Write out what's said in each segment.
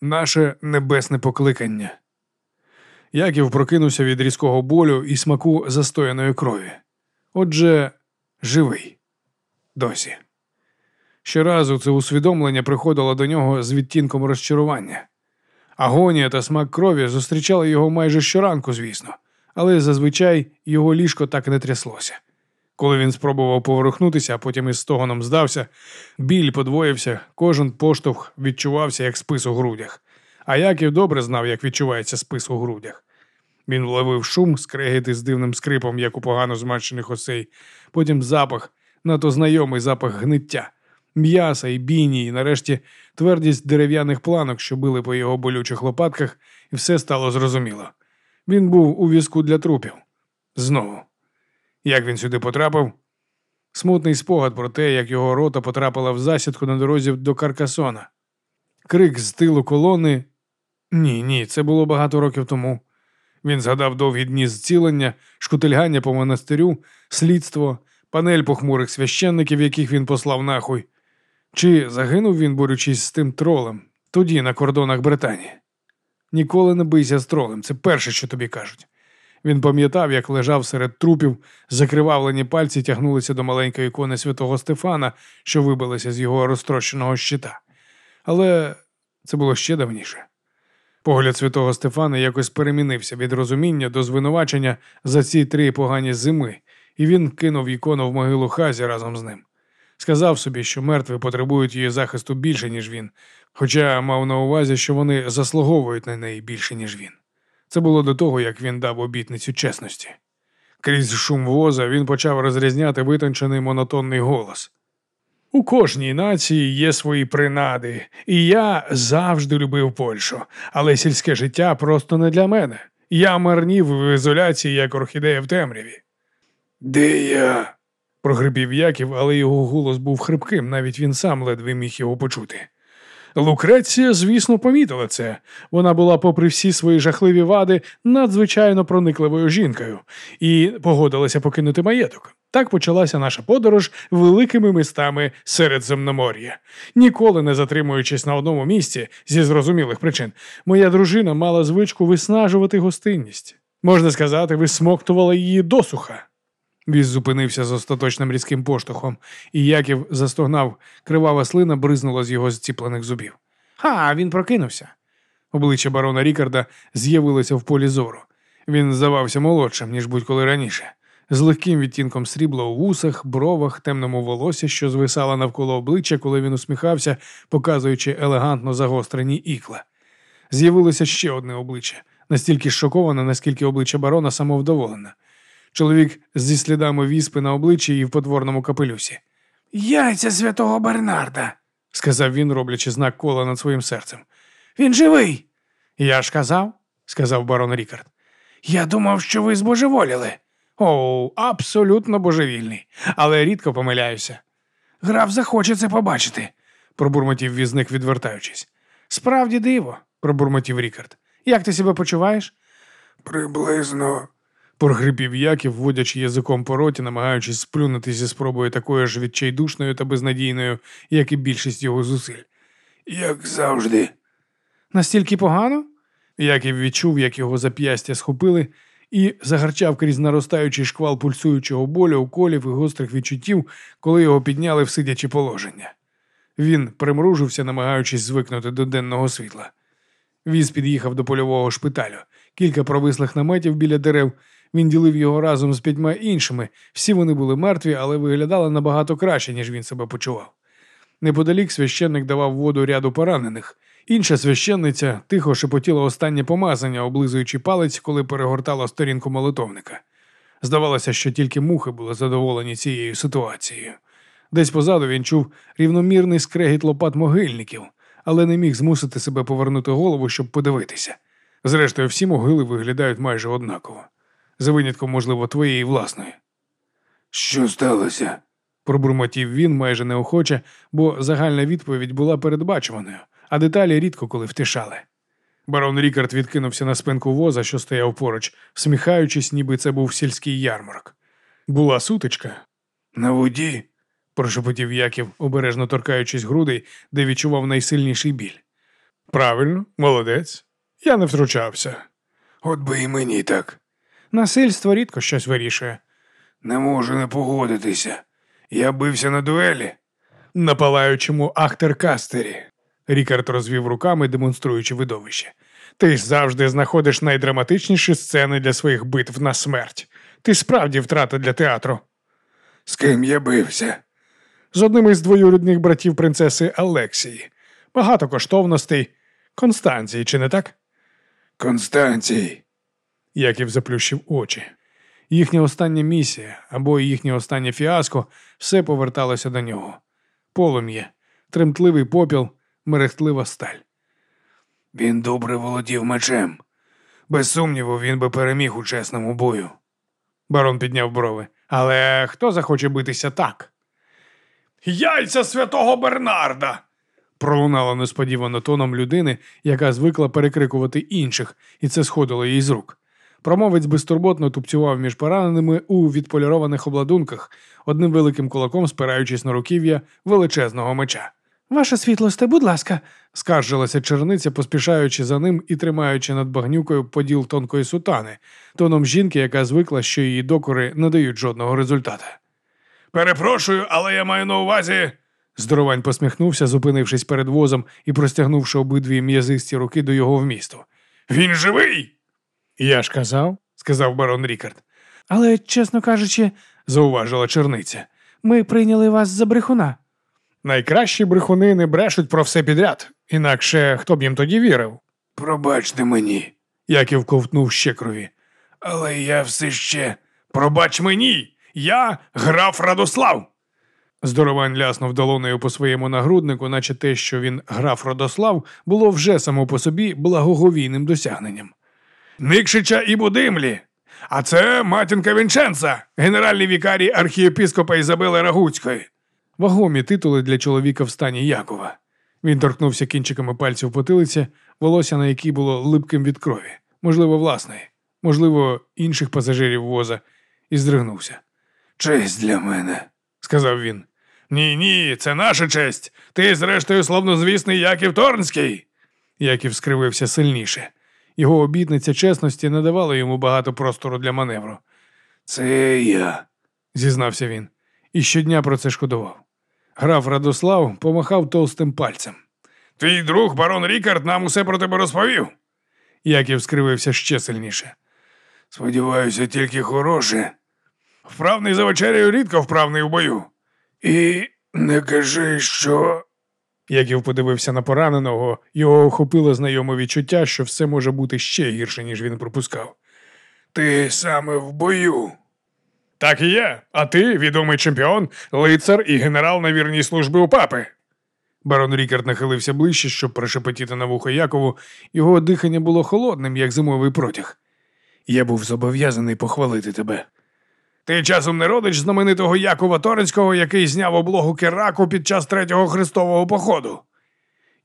наше небесне покликання. Яків прокинувся від різкого болю і смаку застояної крові. Отже, живий. Досі. Щоразу це усвідомлення приходило до нього з відтінком розчарування. Агонія та смак крові зустрічали його майже щоранку, звісно, але зазвичай його ліжко так не тряслося. Коли він спробував поворухнутися, а потім із стогоном здався, біль подвоївся, кожен поштовх відчувався як спис у грудях. А Яків добре знав, як відчувається спис у грудях. Він вловив шум, скрегіти з дивним скрипом, як у погано змачених осей, потім запах, надто знайомий запах гниття, м'яса і бійні, і нарешті твердість дерев'яних планок, що били по його болючих лопатках, і все стало зрозуміло. Він був у візку для трупів. Знову. Як він сюди потрапив? Смутний спогад про те, як його рота потрапила в засідку на дорозі до Каркасона. Крик з тилу колони. Ні, ні, це було багато років тому. Він згадав довгі дні зцілення, шкутильгання по монастирю, слідство, панель похмурих священників, яких він послав нахуй. Чи загинув він, борючись з тим тролем, тоді на кордонах Британії? Ніколи не бийся з тролем, це перше, що тобі кажуть. Він пам'ятав, як лежав серед трупів, закривавлені пальці тягнулися до маленької ікони святого Стефана, що вибилися з його розтрощеного щита. Але це було ще давніше. Погляд святого Стефана якось перемінився від розуміння до звинувачення за ці три погані зими, і він кинув ікону в могилу Хазі разом з ним. Сказав собі, що мертві потребують її захисту більше, ніж він, хоча мав на увазі, що вони заслуговують на неї більше, ніж він. Це було до того, як він дав обітницю чесності. Крізь шум воза він почав розрізняти витончений монотонний голос. У кожній нації є свої принади, і я завжди любив Польщу, але сільське життя просто не для мене. Я марнів в ізоляції, як орхідея в темряві. Де я? прогрипів Яків, але його голос був хрипким, навіть він сам ледве міг його почути. Лукреція, звісно, помітила це. Вона була, попри всі свої жахливі вади, надзвичайно проникливою жінкою і погодилася покинути маєток. Так почалася наша подорож великими містами Середземномор'я. Ніколи не затримуючись на одному місці зі зрозумілих причин, моя дружина мала звичку виснажувати гостинність. Можна сказати, висмоктувала її досуха. Віз зупинився з остаточним різким поштовхом, і Яків застогнав, кривава слина бризнула з його зціплених зубів. Ха, він прокинувся. Обличчя барона Рікарда з'явилося в полі зору. Він здавався молодшим, ніж будь-коли раніше, з легким відтінком срібла у вусах, бровах, темному волосі, що звисало навколо обличчя, коли він усміхався, показуючи елегантно загострені ікла. З'явилося ще одне обличчя, настільки шоковане, наскільки обличчя барона самовдоволене. Чоловік зі слідами віспи на обличчі і в потворному капелюсі. Яйця святого Бернарда, сказав він, роблячи знак кола над своїм серцем. Він живий. Я ж казав, сказав барон Рікард. Я думав, що ви збожеволіли. О, абсолютно божевільний, але рідко помиляюся. Граф захоче це побачити, пробурмотів візник, відвертаючись. Справді диво, пробурмотів Рікард. Як ти себе почуваєш? Приблизно, прогрипів Яків, вводячи язиком по роті, намагаючись сплюнути зі спробою такою ж відчайдушною та безнадійною, як і більшість його зусиль. Як завжди. Настільки погано? Яків відчув, як його зап'ястя схопили, і загарчав крізь наростаючий шквал пульсуючого болю, уколів і гострих відчуттів, коли його підняли в сидячі положення. Він примружився, намагаючись звикнути до денного світла. Віз під'їхав до польового шпиталю, кілька провислих наметів біля дерев. Він ділив його разом з п'ятьма іншими. Всі вони були мертві, але виглядали набагато краще, ніж він себе почував. Неподалік священник давав воду ряду поранених. Інша священниця тихо шепотіла останнє помазання, облизуючи палець, коли перегортала сторінку молитовника. Здавалося, що тільки мухи були задоволені цією ситуацією. Десь позаду він чув рівномірний скрегіт лопат могильників, але не міг змусити себе повернути голову, щоб подивитися. Зрештою, всі могили виглядають майже однаково, за винятком, можливо, твоєї власної. Що сталося? пробурмотів він майже неохоче, бо загальна відповідь була передбачуваною, а деталі рідко коли втішали. Барон Рікард відкинувся на спинку воза, що стояв поруч, всміхаючись, ніби це був сільський ярмарок. Була сутичка. На воді, прошепотів Яків, обережно торкаючись грудей, де відчував найсильніший біль. Правильно, молодець. Я не втручався. От би і мені так. Насильство рідко щось вирішує. Не можу не погодитися. Я бився на дуелі. На палаючому ахтеркастері. Рікард розвів руками, демонструючи видовище. Ти ж завжди знаходиш найдраматичніші сцени для своїх битв на смерть. Ти справді втрата для театру. З ким я бився? З одним із двоюрідних братів принцеси Алексії. Багато коштовностей. Констанції, чи не так? Констанцій. Яків заплющив очі. Їхня остання місія або їхнє останнє фіаско все поверталося до нього. Полум'я, тремтливий попіл, мерехтлива сталь. Він добре володів мечем. Без сумніву, він би переміг у чесному бою. Барон підняв брови. Але хто захоче битися так? Яйця святого Бернарда. пролунало несподівано тоном людини, яка звикла перекрикувати інших, і це сходило їй з рук. Промовець безтурботно тупцював між пораненими у відполірованих обладунках, одним великим кулаком спираючись на руків'я величезного меча. Ваша світлосте, будь ласка, скаржилася черниця, поспішаючи за ним і тримаючи над багнюкою поділ тонкої сутани, тоном жінки, яка звикла, що її докори не дають жодного результата. Перепрошую, але я маю на увазі. Здоровань посміхнувся, зупинившись перед возом і простягнувши обидві м'язисті руки до його вмісту. Він живий. Я ж казав, сказав барон Рікард. Але, чесно кажучи, зауважила черниця, ми прийняли вас за брехуна. Найкращі брехуни не брешуть про все підряд, інакше хто б їм тоді вірив. Пробачте мені, Яків ковтнув ще крові. але я все ще. Пробач мені, я граф Радослав. Здоровань ляснув долонею по своєму нагруднику, наче те, що він граф Радослав, було вже само по собі благоговійним досягненням. Никшича і Будимлі. А це матінка Вінченца, генеральний вікарій архієпископа Ізабели Рагуцької. Вагомі титули для чоловіка в стані Якова. Він торкнувся кінчиками пальців потилиці, волосся на якій було липким від крові, можливо, власної, можливо, інших пасажирів воза, і здригнувся. Честь для мене. Сказав він. Ні, ні, це наша честь. Ти, зрештою, славнозвісний Яків Торнський. Яків скривився сильніше. Його обітниця чесності не давала йому багато простору для маневру, Це я. зізнався він, і щодня про це шкодував. Граф Радослав помахав толстим пальцем. Твій друг барон Рікард нам усе про тебе розповів. Яків скривився ще сильніше. Сподіваюся, тільки хороше. Вправний за вечерею рідко вправний у бою. І не кажи, що. Яків подивився на пораненого, його охопило знайоме відчуття, що все може бути ще гірше, ніж він припускав. Ти саме в бою. Так і є. А ти, відомий чемпіон, лицар і генерал на вірній службі у папи. Барон Рікард нахилився ближче, щоб прошепотіти на вухо Якову. Його дихання було холодним, як зимовий протяг. Я був зобов'язаний похвалити тебе. Ти часом не родич знаменитого Якова Торецького, який зняв облогу Кераку під час третього хрестового походу.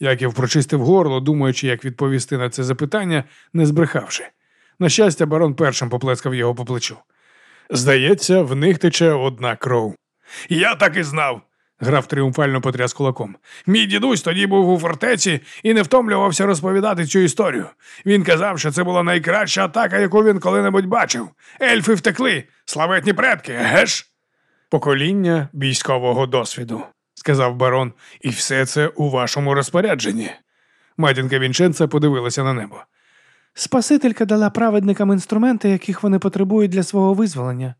Яків прочистив горло, думаючи, як відповісти на це запитання, не збрехавши. На щастя, барон першим поплескав його по плечу. Здається, в них тече одна кров. Я так і знав. Граф тріумфально потряс кулаком. Мій дідусь тоді був у фортеці і не втомлювався розповідати цю історію. Він казав, що це була найкраща атака, яку він коли-небудь бачив. Ельфи втекли, славетні предки, геш? Покоління військового досвіду, сказав барон, і все це у вашому розпорядженні. Матінка Вінченца подивилася на небо. Спасителька дала праведникам інструменти, яких вони потребують для свого визволення,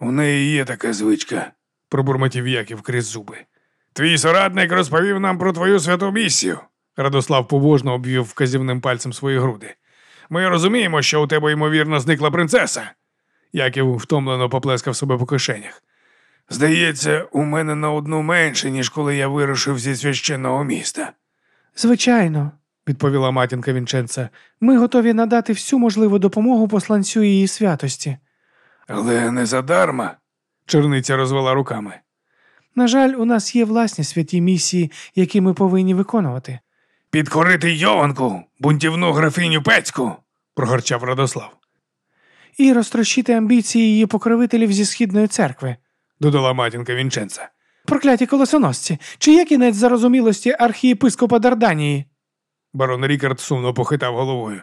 У неї є така звичка. Пробурмотів Яків крізь зуби. Твій соратник розповів нам про твою святу місію. Радослав побожно обвів вказівним пальцем свої груди. Ми розуміємо, що у тебе, ймовірно, зникла принцеса. Яків втомлено поплескав себе по кишенях. Здається, у мене на одну менше, ніж коли я вирушив зі священного міста. Звичайно, відповіла матінка Вінченца. Ми готові надати всю можливу допомогу посланцю її святості. Але не задарма. Черниця розвела руками. На жаль, у нас є власні святі місії, які ми повинні виконувати. Підкорити Йованку, бунтівну графиню Пецьку. прогорчав Радослав. І розтрощити амбіції її покровителів зі східної церкви. додала матінка Вінченца. Прокляті колесоносці, чи є кінець зарозумілості архієпископа Дарданії? Барон Рікард сумно похитав головою.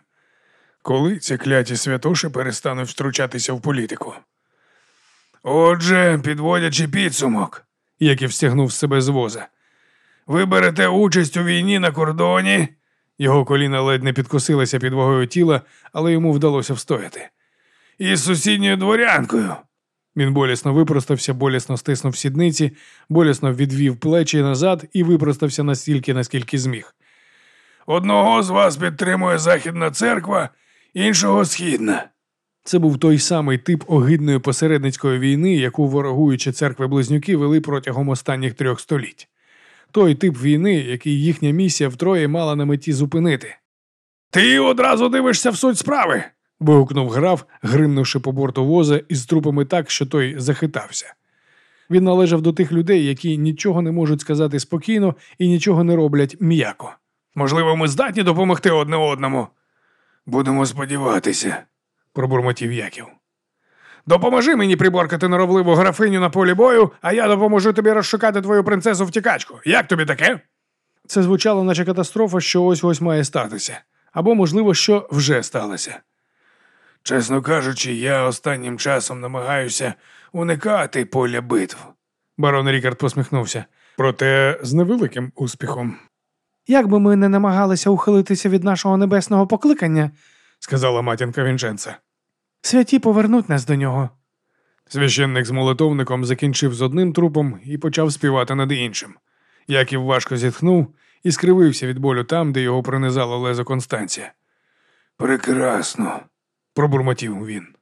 Коли ці кляті святоші перестануть втручатися в політику? Отже, підводячи підсумок, Яків стягнув з себе з воза. ви берете участь у війні на кордоні. Його коліна ледь не підкосилися під вагою тіла, але йому вдалося встояти. із сусідньою дворянкою. Він болісно випростався, болісно стиснув сідниці, болісно відвів плечі назад і випростався настільки, наскільки зміг. Одного з вас підтримує Західна церква, іншого східна. Це був той самий тип огидної посередницької війни, яку ворогуючі церкви близнюки вели протягом останніх трьох століть. Той тип війни, який їхня місія втроє мала на меті зупинити. Ти одразу дивишся в суть справи. вигукнув граф, гримнувши по борту воза із трупами так, що той захитався. Він належав до тих людей, які нічого не можуть сказати спокійно і нічого не роблять м'яко. Можливо, ми здатні допомогти одне одному. Будемо сподіватися. Пробурмотів Яків. Допоможи мені приборкати норовливу графиню на полі бою, а я допоможу тобі розшукати твою принцесу втікачку. Як тобі таке? Це звучало, наче катастрофа, що ось ось має статися, або, можливо, що вже сталося. Чесно кажучи, я останнім часом намагаюся уникати поля битв. Барон Рікард посміхнувся. Проте з невеликим успіхом, Як би ми не намагалися ухилитися від нашого небесного покликання, сказала матінка Вінченца. Святі повернуть нас до нього. Священник з молитовником закінчив з одним трупом і почав співати над іншим. Яків важко зітхнув і скривився від болю там, де його пронизало лезо Констанція. Прекрасно. Пробурмотів він.